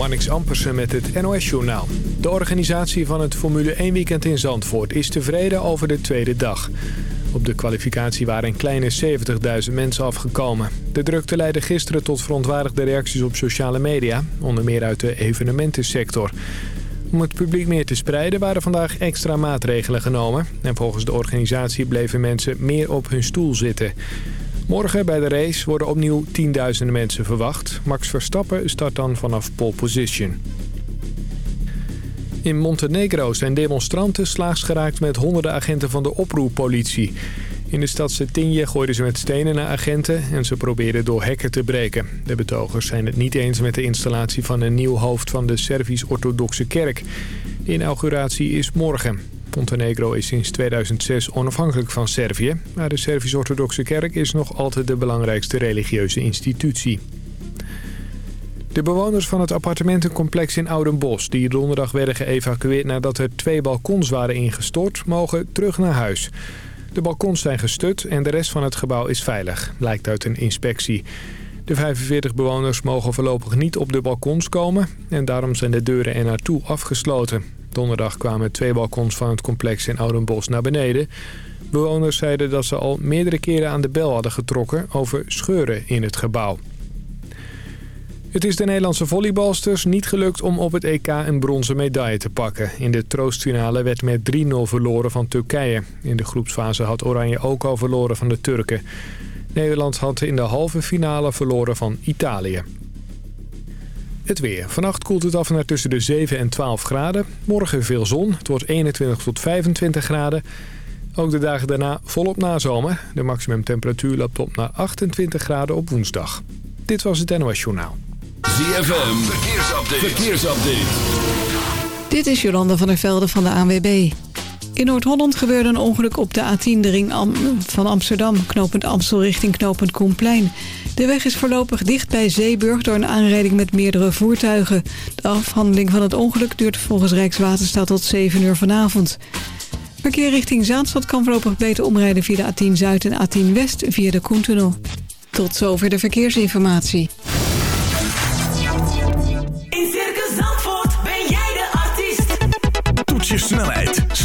Marnix Ampersen met het NOS-journaal. De organisatie van het Formule 1-weekend in Zandvoort is tevreden over de tweede dag. Op de kwalificatie waren een kleine 70.000 mensen afgekomen. De drukte leidde gisteren tot verontwaardigde reacties op sociale media, onder meer uit de evenementensector. Om het publiek meer te spreiden waren vandaag extra maatregelen genomen. En volgens de organisatie bleven mensen meer op hun stoel zitten. Morgen bij de race worden opnieuw tienduizenden mensen verwacht. Max Verstappen start dan vanaf pole position. In Montenegro zijn demonstranten slaags geraakt met honderden agenten van de oproerpolitie. In de stad Cetinje gooiden ze met stenen naar agenten en ze probeerden door hekken te breken. De betogers zijn het niet eens met de installatie van een nieuw hoofd van de Servisch-Orthodoxe Kerk. De inauguratie is morgen. Montenegro is sinds 2006 onafhankelijk van Servië... maar de Servisch-Orthodoxe Kerk is nog altijd de belangrijkste religieuze institutie. De bewoners van het appartementencomplex in Oudenbos... die donderdag werden geëvacueerd nadat er twee balkons waren ingestort... mogen terug naar huis. De balkons zijn gestut en de rest van het gebouw is veilig, blijkt uit een inspectie. De 45 bewoners mogen voorlopig niet op de balkons komen... en daarom zijn de deuren er naartoe afgesloten. Donderdag kwamen twee balkons van het complex in Oudenbos naar beneden. Bewoners zeiden dat ze al meerdere keren aan de bel hadden getrokken over scheuren in het gebouw. Het is de Nederlandse volleybalsters niet gelukt om op het EK een bronzen medaille te pakken. In de troostfinale werd met 3-0 verloren van Turkije. In de groepsfase had Oranje ook al verloren van de Turken. Nederland had in de halve finale verloren van Italië. Het weer. Vannacht koelt het af naar tussen de 7 en 12 graden. Morgen veel zon. Het wordt 21 tot 25 graden. Ook de dagen daarna volop nazomer. De maximumtemperatuur loopt op naar 28 graden op woensdag. Dit was het NOS Journaal. ZFM. Verkeersupdate. Verkeersupdate. Dit is Jolanda van der Velde van de ANWB. In Noord-Holland gebeurde een ongeluk op de A10, de ring van Amsterdam... knopend Amstel richting knopend Koenplein. De weg is voorlopig dicht bij Zeeburg door een aanrijding met meerdere voertuigen. De afhandeling van het ongeluk duurt volgens Rijkswaterstaat tot 7 uur vanavond. Verkeer richting Zaanstad kan voorlopig beter omrijden via de A10 Zuid en A10 West via de Koentunnel. Tot zover de verkeersinformatie.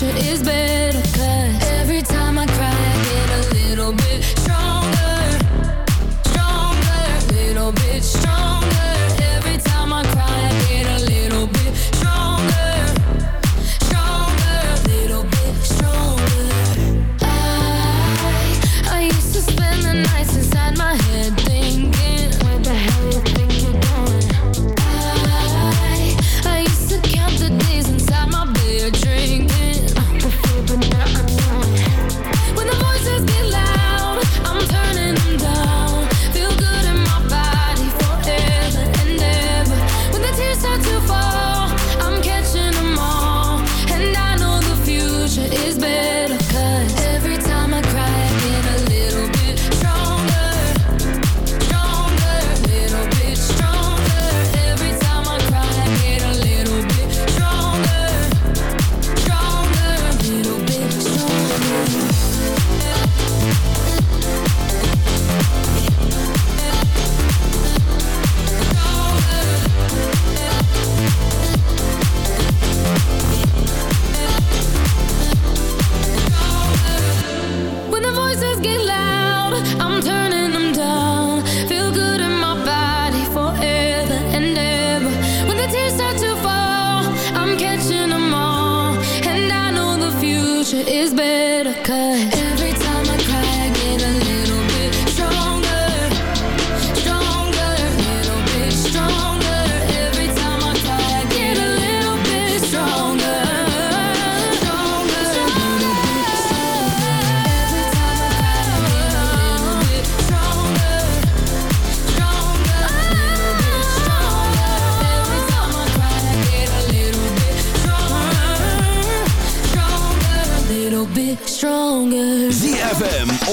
pressure is bad.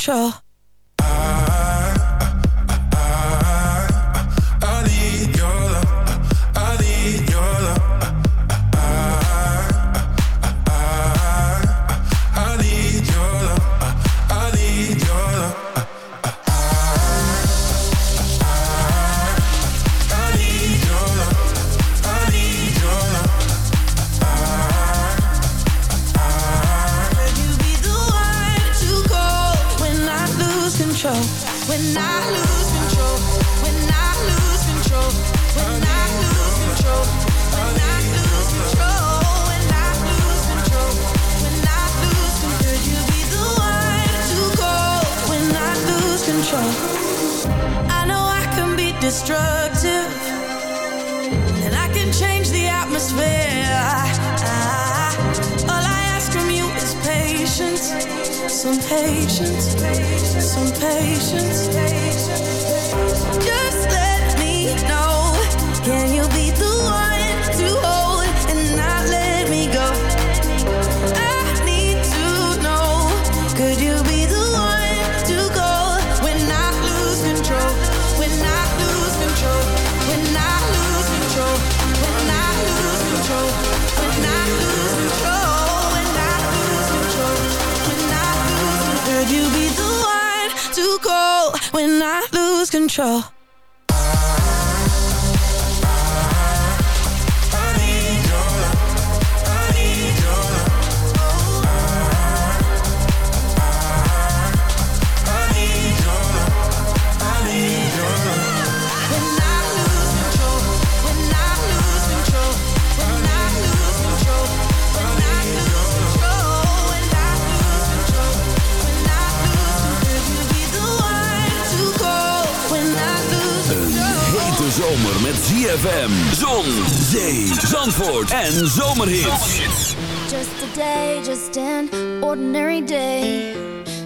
control. control. ZFM, Zon, Zee, Zandvoort en Zomerhits. Just a day, just an ordinary day.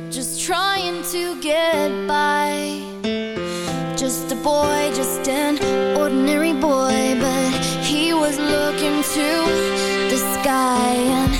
Just trying to get by. Just a boy, just an ordinary boy. But he was looking to the sky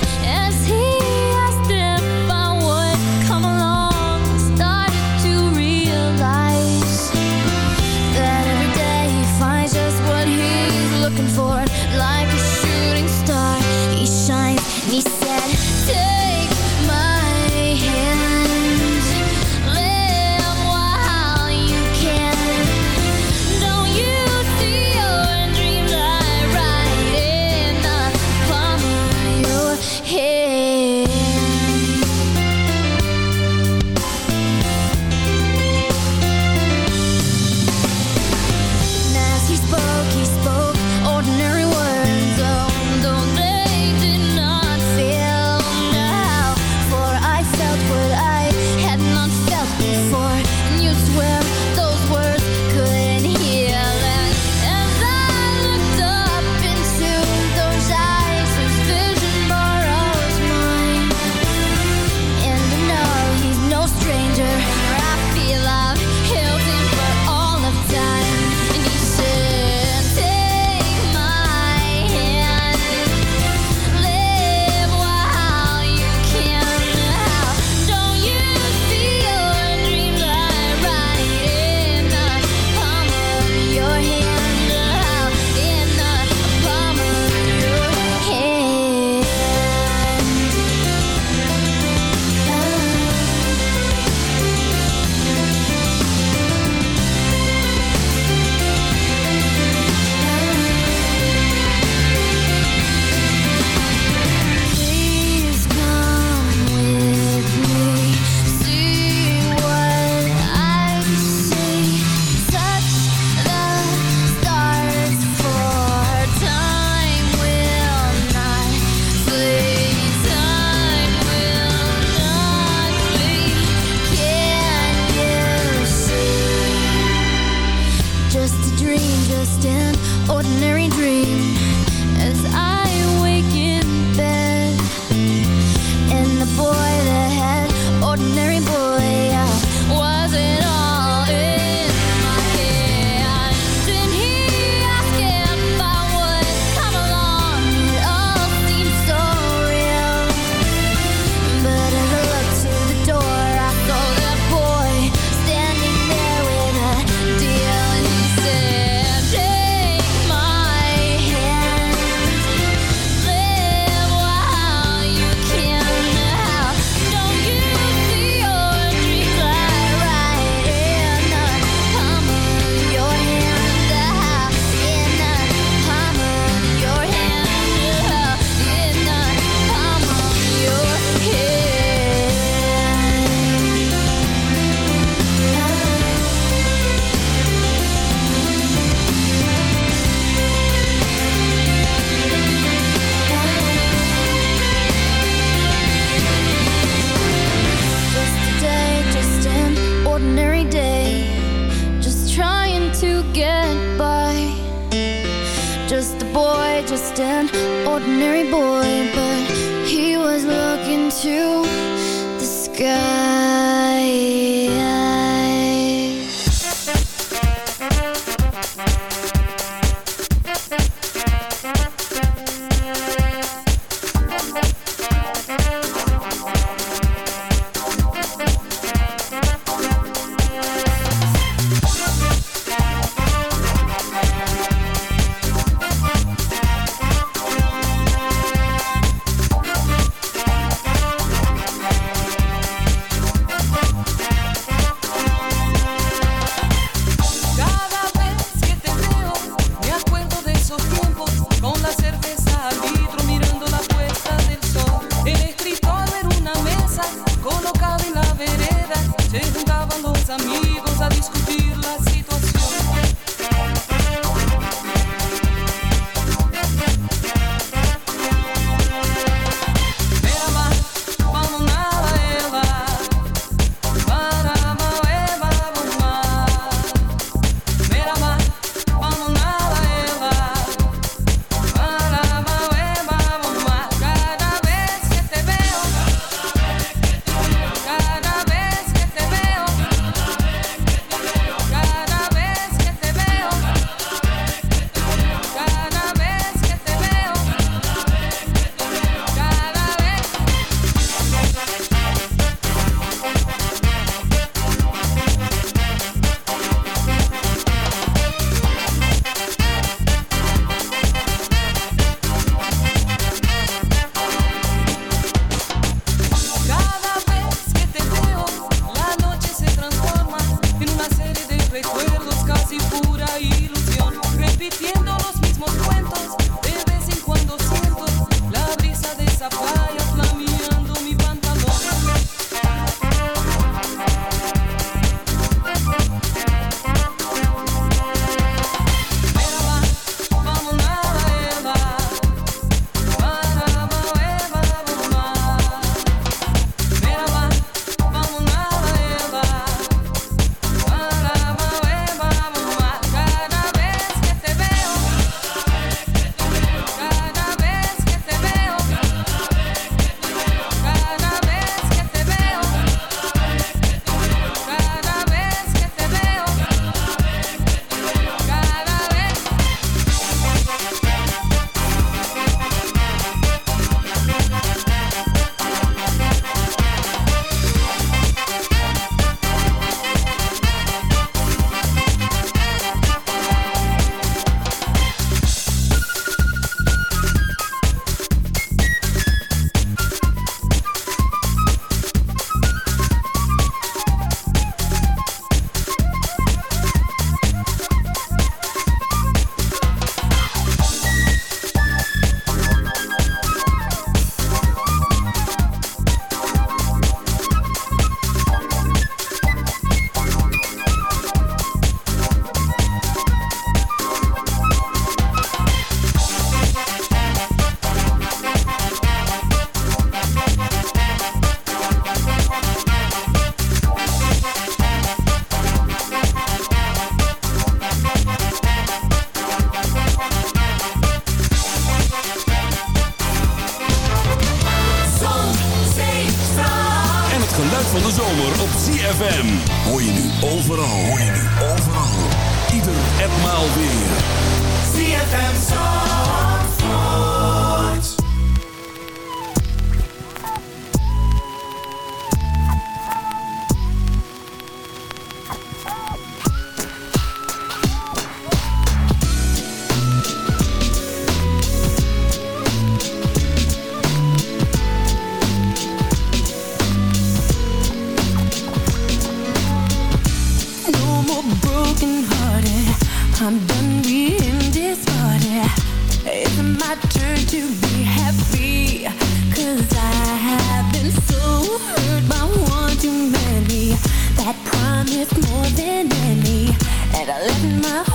that I let my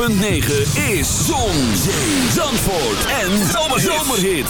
.9 is Zon, Zee, Zandvoort en zomer-zomerhit.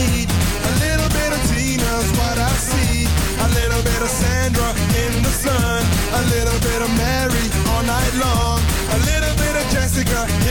Yeah.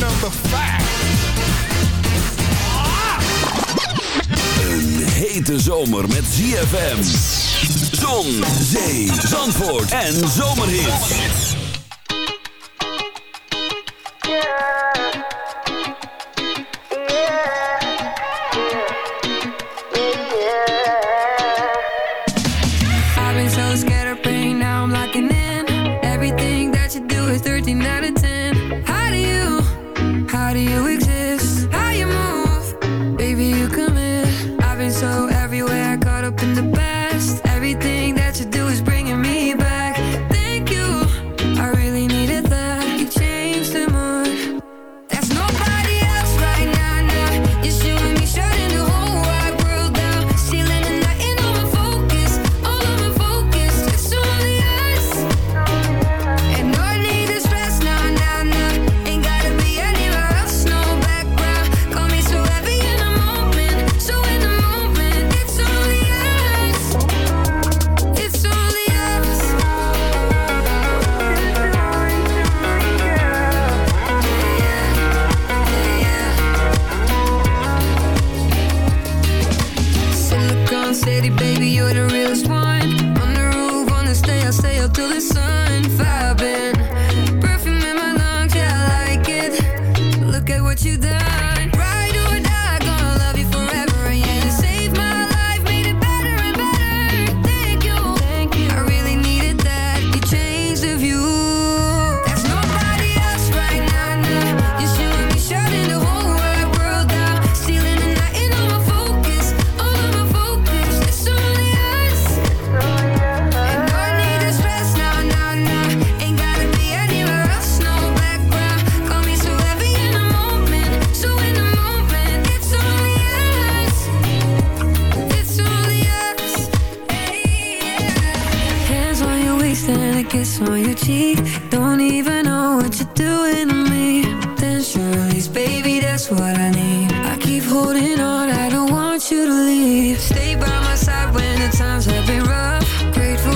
Number five. Een hete zomer met ZFM. Zon, zee, zandvoort en zomerhits. kiss on your cheek. Don't even know what you're doing to me. Then release, baby, that's what I need. I keep holding on, I don't want you to leave. Stay by my side when the times have been rough. Grateful